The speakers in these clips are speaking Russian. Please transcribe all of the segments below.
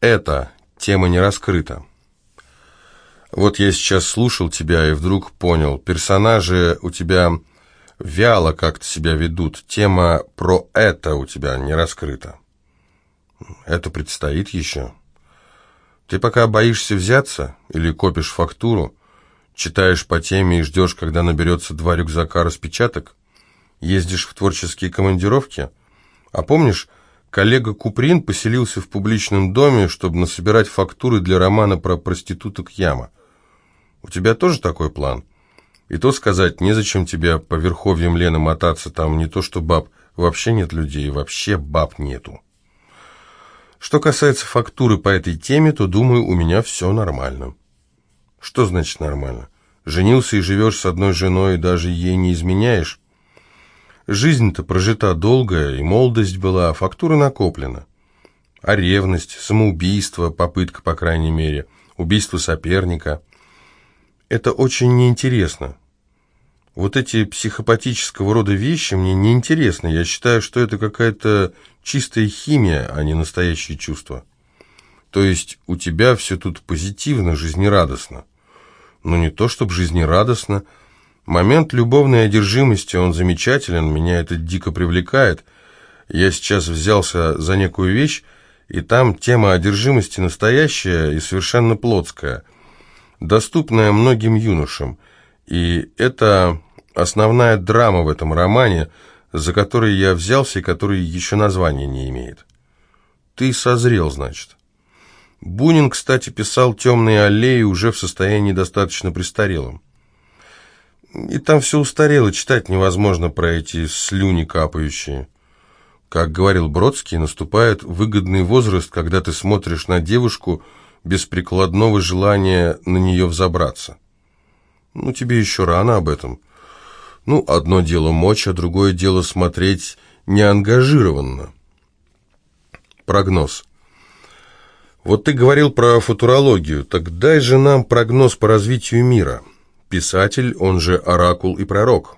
это тема не раскрыта. Вот я сейчас слушал тебя и вдруг понял, персонажи у тебя вяло как-то себя ведут, тема про это у тебя не раскрыта. Это предстоит еще. Ты пока боишься взяться или копишь фактуру, читаешь по теме и ждешь, когда наберется два рюкзака распечаток, ездишь в творческие командировки, а помнишь, коллега Куприн поселился в публичном доме, чтобы насобирать фактуры для романа про проституток Яма. У тебя тоже такой план? И то сказать, незачем тебе по верховьям Лены мотаться, там не то что баб, вообще нет людей, вообще баб нету. Что касается фактуры по этой теме, то, думаю, у меня все нормально. Что значит нормально? Женился и живешь с одной женой, и даже ей не изменяешь? Жизнь-то прожита долгая, и молодость была, а фактура накоплена. А ревность, самоубийство, попытка, по крайней мере, убийство соперника – это очень неинтересно. Вот эти психопатического рода вещи мне неинтересны. Я считаю, что это какая-то чистая химия, а не настоящие чувства. То есть у тебя все тут позитивно, жизнерадостно. Но не то, чтобы жизнерадостно. Момент любовной одержимости, он замечателен, меня это дико привлекает. Я сейчас взялся за некую вещь, и там тема одержимости настоящая и совершенно плотская, доступная многим юношам – и это основная драма в этом романе, за который я взялся и который еще названия не имеет. Ты созрел, значит. Бунин, кстати, писал «Темные аллеи» уже в состоянии достаточно престарелом. И там все устарело, читать невозможно про эти слюни капающие. Как говорил Бродский, наступает выгодный возраст, когда ты смотришь на девушку без прикладного желания на нее взобраться. Ну, тебе еще рано об этом. Ну, одно дело мочь, а другое дело смотреть неангажированно. Прогноз. Вот ты говорил про футурологию, так дай же нам прогноз по развитию мира. Писатель, он же оракул и пророк.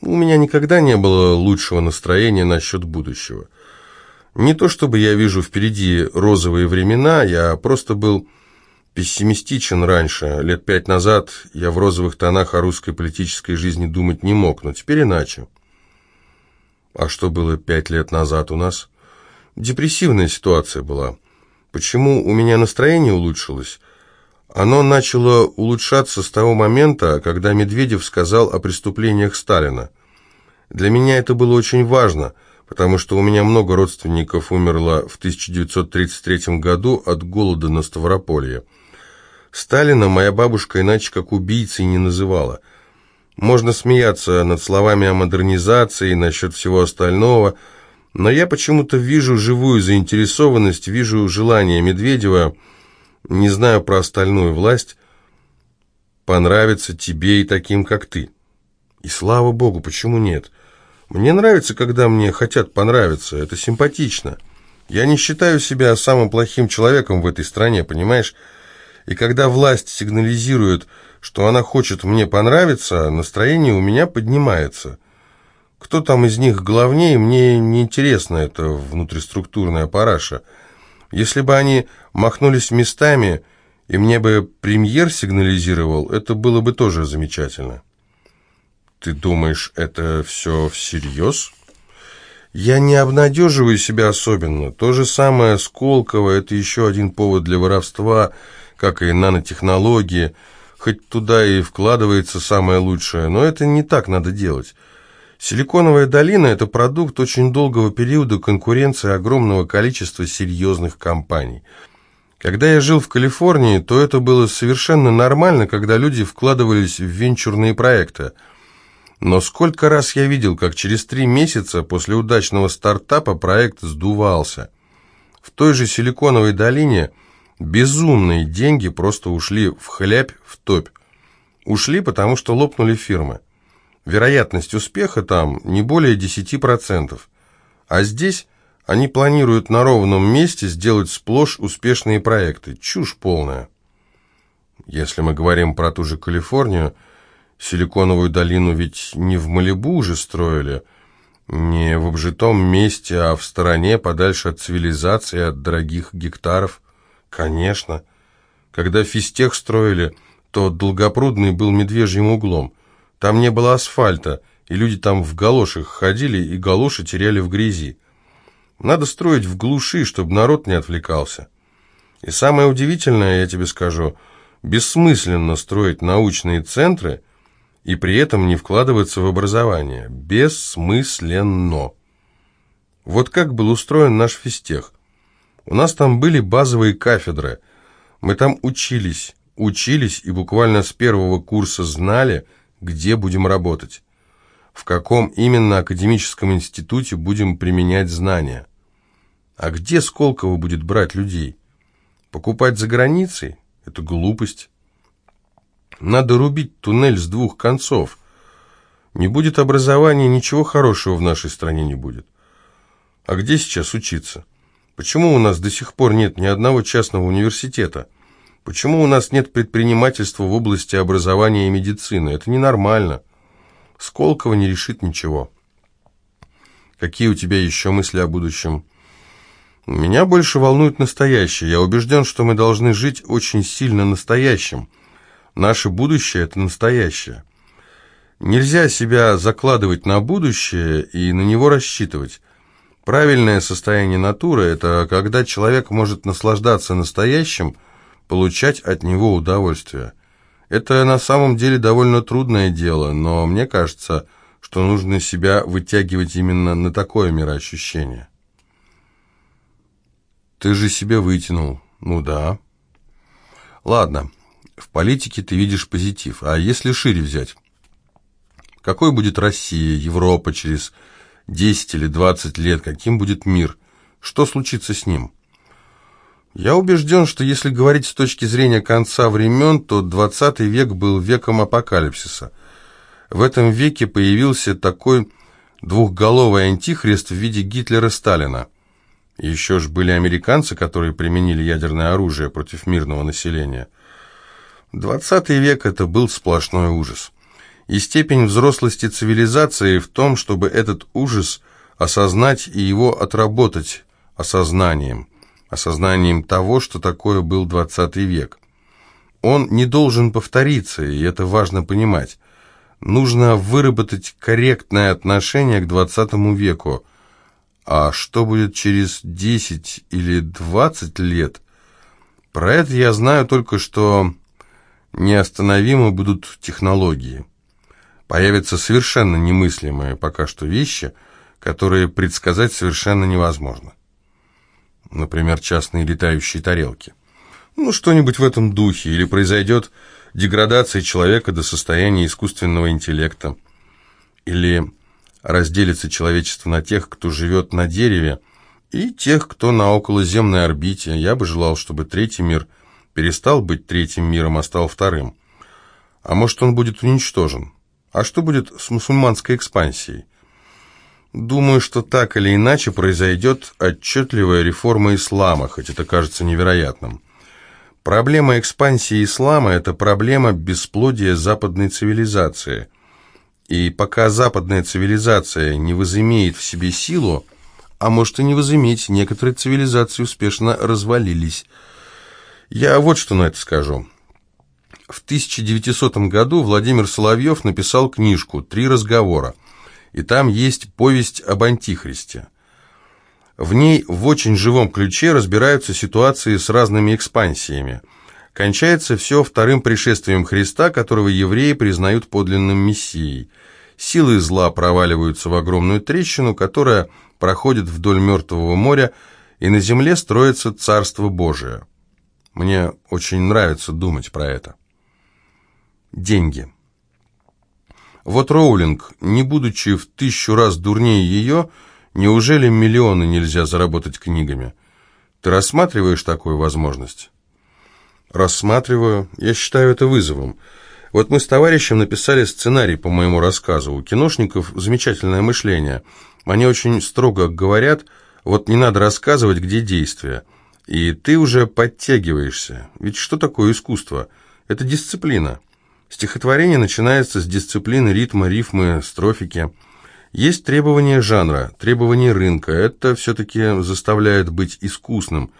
У меня никогда не было лучшего настроения насчет будущего. Не то чтобы я вижу впереди розовые времена, я просто был пессимистичен раньше. Лет пять назад я в розовых тонах о русской политической жизни думать не мог, но теперь иначе. А что было пять лет назад у нас? Депрессивная ситуация была. Почему у меня настроение улучшилось? Оно начало улучшаться с того момента, когда Медведев сказал о преступлениях Сталина. Для меня это было очень важно, потому что у меня много родственников умерло в 1933 году от голода на Ставрополье. Сталина моя бабушка иначе как убийцей не называла. Можно смеяться над словами о модернизации, насчет всего остального, но я почему-то вижу живую заинтересованность, вижу желание Медведева, не знаю про остальную власть, понравиться тебе и таким, как ты. И слава богу, почему нет? Мне нравится, когда мне хотят понравиться, это симпатично. Я не считаю себя самым плохим человеком в этой стране, понимаешь? И когда власть сигнализирует, что она хочет мне понравиться, настроение у меня поднимается. Кто там из них главнее, мне не интересно это внутриструктурная параша. Если бы они махнулись местами, и мне бы премьер сигнализировал, это было бы тоже замечательно. Ты думаешь, это все всерьез? Я не обнадеживаю себя особенно. То же самое Сколково, это еще один повод для воровства – как и нанотехнологии, хоть туда и вкладывается самое лучшее, но это не так надо делать. Силиконовая долина – это продукт очень долгого периода конкуренции огромного количества серьезных компаний. Когда я жил в Калифорнии, то это было совершенно нормально, когда люди вкладывались в венчурные проекты. Но сколько раз я видел, как через три месяца после удачного стартапа проект сдувался. В той же Силиконовой долине – Безумные деньги просто ушли в хлябь, в топь. Ушли, потому что лопнули фирмы. Вероятность успеха там не более 10%. А здесь они планируют на ровном месте сделать сплошь успешные проекты. Чушь полная. Если мы говорим про ту же Калифорнию, Силиконовую долину ведь не в Малибу уже строили. Не в обжитом месте, а в стороне, подальше от цивилизации, от дорогих гектаров. Конечно. Когда физтех строили, то Долгопрудный был медвежьим углом. Там не было асфальта, и люди там в галошах ходили, и галоши теряли в грязи. Надо строить в глуши, чтобы народ не отвлекался. И самое удивительное, я тебе скажу, бессмысленно строить научные центры и при этом не вкладываться в образование. Бессмысленно. Вот как был устроен наш физтех. У нас там были базовые кафедры. Мы там учились, учились и буквально с первого курса знали, где будем работать. В каком именно академическом институте будем применять знания. А где Сколково будет брать людей? Покупать за границей? Это глупость. Надо рубить туннель с двух концов. Не будет образования, ничего хорошего в нашей стране не будет. А где сейчас учиться? Почему у нас до сих пор нет ни одного частного университета? Почему у нас нет предпринимательства в области образования и медицины? Это ненормально. Сколково не решит ничего. Какие у тебя еще мысли о будущем? Меня больше волнует настоящее. Я убежден, что мы должны жить очень сильно настоящим. Наше будущее – это настоящее. Нельзя себя закладывать на будущее и на него рассчитывать. Правильное состояние натуры – это когда человек может наслаждаться настоящим, получать от него удовольствие. Это на самом деле довольно трудное дело, но мне кажется, что нужно себя вытягивать именно на такое мироощущение. Ты же себе вытянул. Ну да. Ладно, в политике ты видишь позитив. А если шире взять? Какой будет Россия, Европа через 10 или 20 лет? Каким будет мир? Что случится с ним? Я убежден, что если говорить с точки зрения конца времен, то 20 век был веком апокалипсиса. В этом веке появился такой двухголовый антихрист в виде Гитлера-Сталина – еще ж были американцы, которые применили ядерное оружие против мирного населения. Двадцатый век это был сплошной ужас. И степень взрослости цивилизации в том, чтобы этот ужас осознать и его отработать осознанием, осознанием того, что такое был двадцатый век. Он не должен повториться, и это важно понимать. Нужно выработать корректное отношение к двадцатому веку, а что будет через 10 или 20 лет? Про это я знаю только, что неостановимы будут технологии. Появятся совершенно немыслимые пока что вещи, которые предсказать совершенно невозможно. Например, частные летающие тарелки. Ну, что-нибудь в этом духе. Или произойдет деградация человека до состояния искусственного интеллекта. Или разделится человечество на тех, кто живет на дереве, и тех, кто на околоземной орбите. Я бы желал, чтобы третий мир перестал быть третьим миром, а стал вторым. А может, он будет уничтожен? А что будет с мусульманской экспансией? Думаю, что так или иначе произойдет отчетливая реформа ислама, хоть это кажется невероятным. Проблема экспансии ислама – это проблема бесплодия западной цивилизации – и пока западная цивилизация не возымеет в себе силу, а может и не возыметь, некоторые цивилизации успешно развалились. Я вот что на это скажу. В 1900 году Владимир Соловьев написал книжку «Три разговора», и там есть повесть об Антихристе. В ней в очень живом ключе разбираются ситуации с разными экспансиями. Кончается все вторым пришествием Христа, которого евреи признают подлинным Мессией. Силы зла проваливаются в огромную трещину, которая проходит вдоль Мертвого моря, и на земле строится Царство Божие. Мне очень нравится думать про это. Деньги. Вот Роулинг, не будучи в тысячу раз дурнее ее, неужели миллионы нельзя заработать книгами? Ты рассматриваешь такую возможность? Рассматриваю. Я считаю это вызовом. Вот мы с товарищем написали сценарий по моему рассказу. У киношников замечательное мышление. Они очень строго говорят, вот не надо рассказывать, где действие. И ты уже подтягиваешься. Ведь что такое искусство? Это дисциплина. Стихотворение начинается с дисциплины ритма, рифмы, строфики. Есть требования жанра, требования рынка. Это все-таки заставляет быть искусным.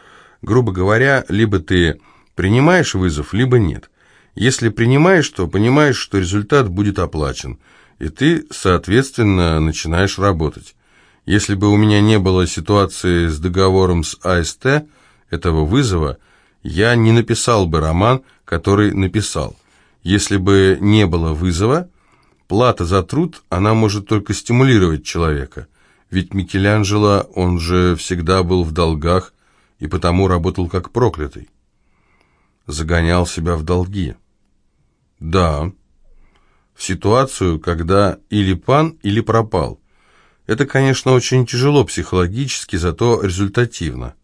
Грубо говоря, либо ты принимаешь вызов, либо нет. Если принимаешь, то понимаешь, что результат будет оплачен, и ты, соответственно, начинаешь работать. Если бы у меня не было ситуации с договором с АСТ, этого вызова, я не написал бы роман, который написал. Если бы не было вызова, плата за труд, она может только стимулировать человека. Ведь Микеланджело, он же всегда был в долгах и потому работал как проклятый. Загонял себя в долги. Да, в ситуацию, когда или пан, или пропал. Это, конечно, очень тяжело психологически, зато результативно.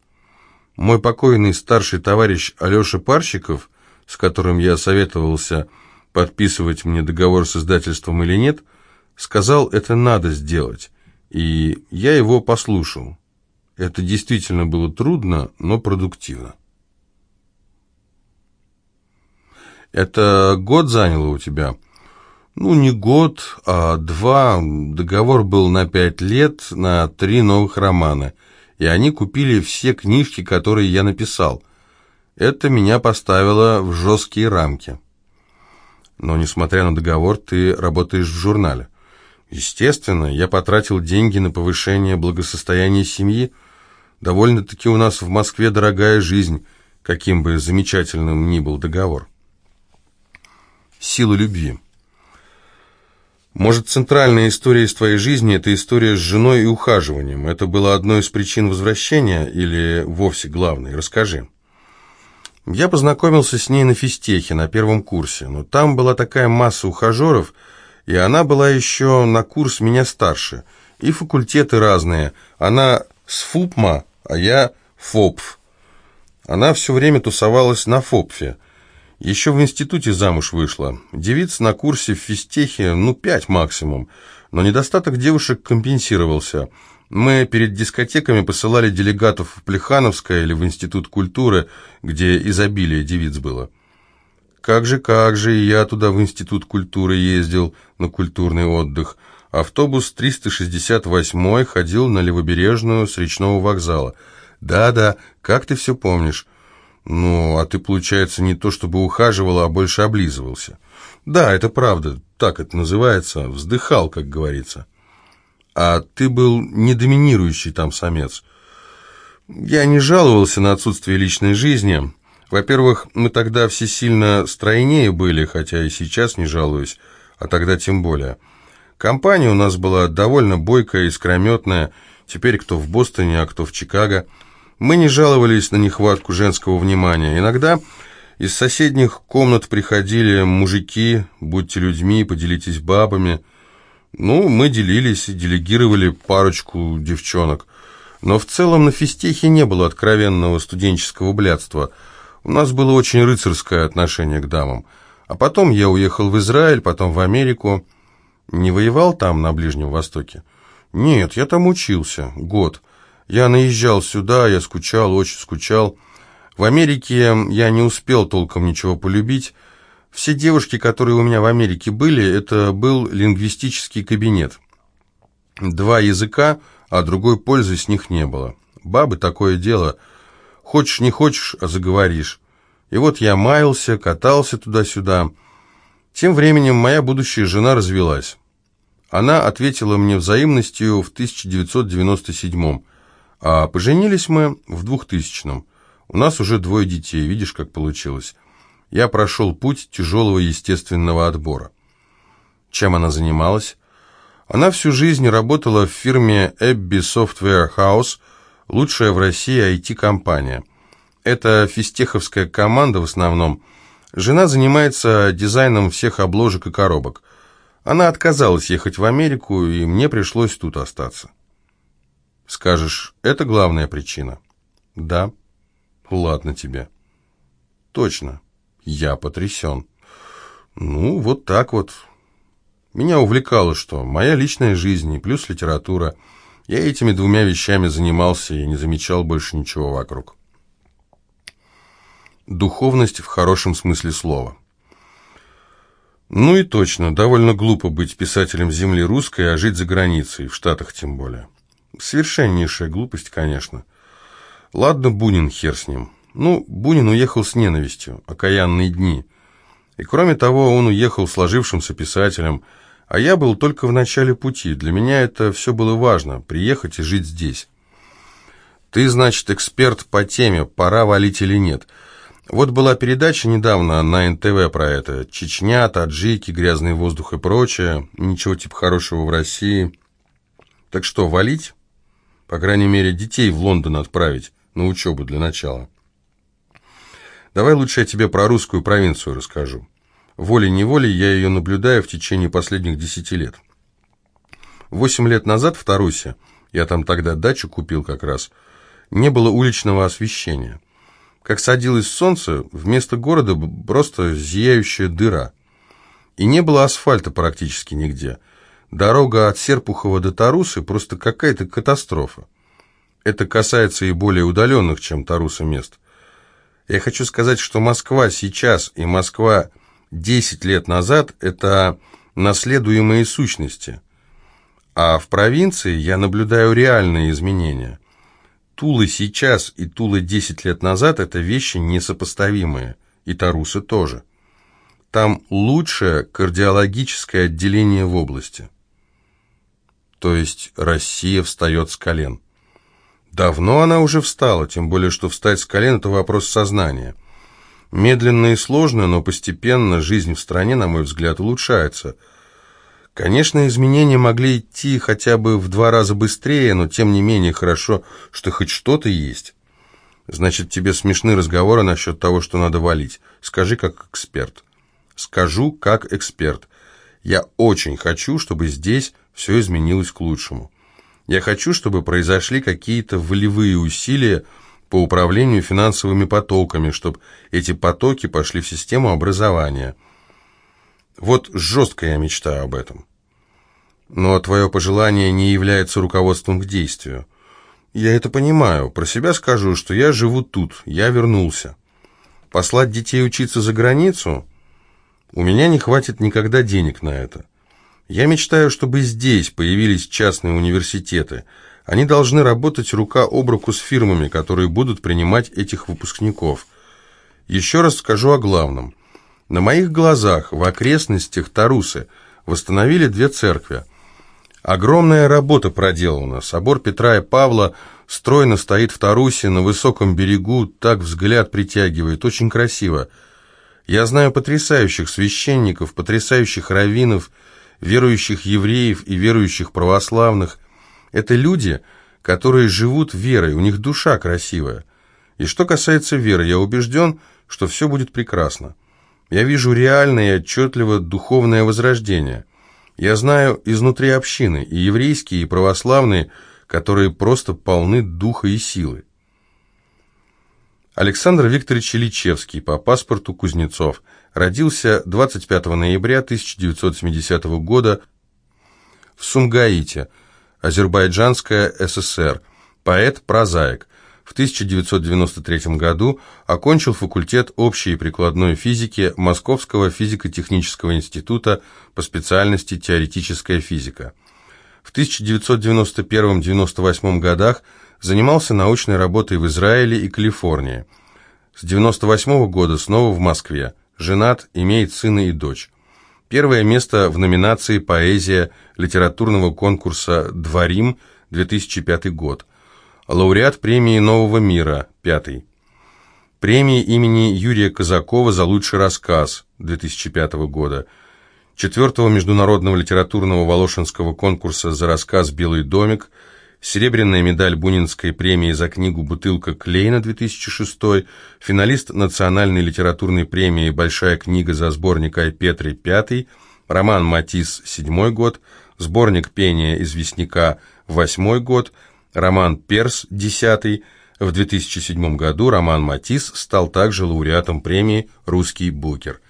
Мой покойный старший товарищ Алеша Парщиков, с которым я советовался подписывать мне договор с издательством или нет, сказал, это надо сделать, и я его послушал. Это действительно было трудно, но продуктивно. Это год заняло у тебя? Ну, не год, а два. Договор был на пять лет, на три новых романа. И они купили все книжки, которые я написал. Это меня поставило в жесткие рамки. Но, несмотря на договор, ты работаешь в журнале. Естественно, я потратил деньги на повышение благосостояния семьи. Довольно-таки у нас в Москве дорогая жизнь, каким бы замечательным ни был договор. Сила любви. Может, центральная история из твоей жизни – это история с женой и ухаживанием. Это было одной из причин возвращения или вовсе главной? Расскажи. Я познакомился с ней на физтехе на первом курсе, но там была такая масса ухажеров, и она была еще на курс меня старше. И факультеты разные. Она с ФУПМа, а я ФОПФ. Она все время тусовалась на ФОПФе. Еще в институте замуж вышла. Девиц на курсе в физтехе, ну, пять максимум. Но недостаток девушек компенсировался. Мы перед дискотеками посылали делегатов в Плехановское или в Институт культуры, где изобилие девиц было. Как же, как же, и я туда в Институт культуры ездил на культурный отдых. Автобус 368 ходил на Левобережную с речного вокзала. Да-да, как ты все помнишь. «Ну, а ты, получается, не то чтобы ухаживал, а больше облизывался». «Да, это правда, так это называется, вздыхал, как говорится». «А ты был не доминирующий там самец». «Я не жаловался на отсутствие личной жизни. Во-первых, мы тогда все сильно стройнее были, хотя и сейчас не жалуюсь, а тогда тем более. Компания у нас была довольно бойкая, и искрометная, теперь кто в Бостоне, а кто в Чикаго». Мы не жаловались на нехватку женского внимания. Иногда из соседних комнат приходили мужики, будьте людьми, поделитесь бабами. Ну, мы делились и делегировали парочку девчонок. Но в целом на физтехе не было откровенного студенческого блядства. У нас было очень рыцарское отношение к дамам. А потом я уехал в Израиль, потом в Америку. Не воевал там, на Ближнем Востоке? Нет, я там учился, год. Я наезжал сюда, я скучал, очень скучал. В Америке я не успел толком ничего полюбить. Все девушки, которые у меня в Америке были, это был лингвистический кабинет. Два языка, а другой пользы с них не было. Бабы такое дело. Хочешь, не хочешь, а заговоришь. И вот я маялся, катался туда-сюда. Тем временем моя будущая жена развелась. Она ответила мне взаимностью в 1997 году. А поженились мы в двухтысячном. У нас уже двое детей, видишь, как получилось. Я прошел путь тяжелого естественного отбора. Чем она занималась? Она всю жизнь работала в фирме Abbey Software House, лучшая в России IT-компания. Это физтеховская команда в основном. Жена занимается дизайном всех обложек и коробок. Она отказалась ехать в Америку, и мне пришлось тут остаться. Скажешь, это главная причина? Да. Ладно тебе. Точно. Я потрясен. Ну, вот так вот. Меня увлекало что? Моя личная жизнь и плюс литература. Я этими двумя вещами занимался и не замечал больше ничего вокруг. Духовность в хорошем смысле слова. Ну и точно, довольно глупо быть писателем земли русской, а жить за границей, в Штатах тем более. Совершеннейшая глупость, конечно. Ладно, Бунин, хер с ним. Ну, Бунин уехал с ненавистью, окаянные дни. И кроме того, он уехал сложившимся писателем, а я был только в начале пути. Для меня это все было важно, приехать и жить здесь. Ты, значит, эксперт по теме, пора валить или нет. Вот была передача недавно на НТВ про это. Чечня, таджики, грязный воздух и прочее. Ничего типа хорошего в России. Так что, валить? По крайней мере, детей в Лондон отправить на учебу для начала. Давай лучше я тебе про русскую провинцию расскажу. Волей-неволей я ее наблюдаю в течение последних десяти лет. Восемь лет назад в Тарусе, я там тогда дачу купил как раз, не было уличного освещения. Как садилось солнце, вместо города просто зияющая дыра. И не было асфальта практически нигде. Дорога от Серпухова до Тарусы просто какая-то катастрофа. Это касается и более удаленных, чем Таруса мест – я хочу сказать, что Москва сейчас и Москва 10 лет назад – это наследуемые сущности. А в провинции я наблюдаю реальные изменения. Тулы сейчас и Тулы 10 лет назад – это вещи несопоставимые. И Тарусы тоже. Там лучшее кардиологическое отделение в области. То есть Россия встает с колен. Давно она уже встала, тем более, что встать с колен – это вопрос сознания. Медленно и сложно, но постепенно жизнь в стране, на мой взгляд, улучшается. Конечно, изменения могли идти хотя бы в два раза быстрее, но тем не менее хорошо, что хоть что-то есть. Значит, тебе смешны разговоры насчет того, что надо валить. Скажи как эксперт. Скажу как эксперт. Я очень хочу, чтобы здесь все изменилось к лучшему. Я хочу, чтобы произошли какие-то волевые усилия по управлению финансовыми потоками, чтобы эти потоки пошли в систему образования. Вот жестко я мечтаю об этом. Но твое пожелание не является руководством к действию. Я это понимаю. Про себя скажу, что я живу тут, я вернулся. Послать детей учиться за границу? У меня не хватит никогда денег на это. Я мечтаю, чтобы здесь появились частные университеты. Они должны работать рука об руку с фирмами, которые будут принимать этих выпускников. Еще раз скажу о главном. На моих глазах в окрестностях Тарусы восстановили две церкви. Огромная работа проделана. Собор Петра и Павла стройно стоит в Тарусе на высоком берегу, так взгляд притягивает, очень красиво. Я знаю потрясающих священников, потрясающих раввинов, верующих евреев и верующих православных. Это люди, которые живут верой, у них душа красивая. И что касается веры, я убежден, что все будет прекрасно. Я вижу реальное и отчетливо духовное возрождение. Я знаю изнутри общины, и еврейские, и православные, которые просто полны духа и силы. Александр Викторович Ильичевский, по паспорту Кузнецов – Родился 25 ноября 1970 года в Сумгаите, Азербайджанская ССР, поэт-прозаик. В 1993 году окончил факультет общей и прикладной физики Московского физико-технического института по специальности теоретическая физика. В 1991-1998 годах занимался научной работой в Израиле и Калифорнии. С 1998 года снова в Москве. Женат, имеет сына и дочь. Первое место в номинации «Поэзия» литературного конкурса «Дворим» 2005 год. Лауреат премии «Нового мира» пятый. Премии имени Юрия Казакова за лучший рассказ 2005 года. Четвертого международного литературного Волошинского конкурса за рассказ «Белый домик» серебряная медаль Бунинской премии за книгу «Бутылка Клейна» 2006, финалист национальной литературной премии «Большая книга» за сборник Айпетри 5, роман «Матис» 7 год, сборник «Пение известняка» 8 год, роман «Перс» 10 в 2007 году роман «Матис» стал также лауреатом премии «Русский букер».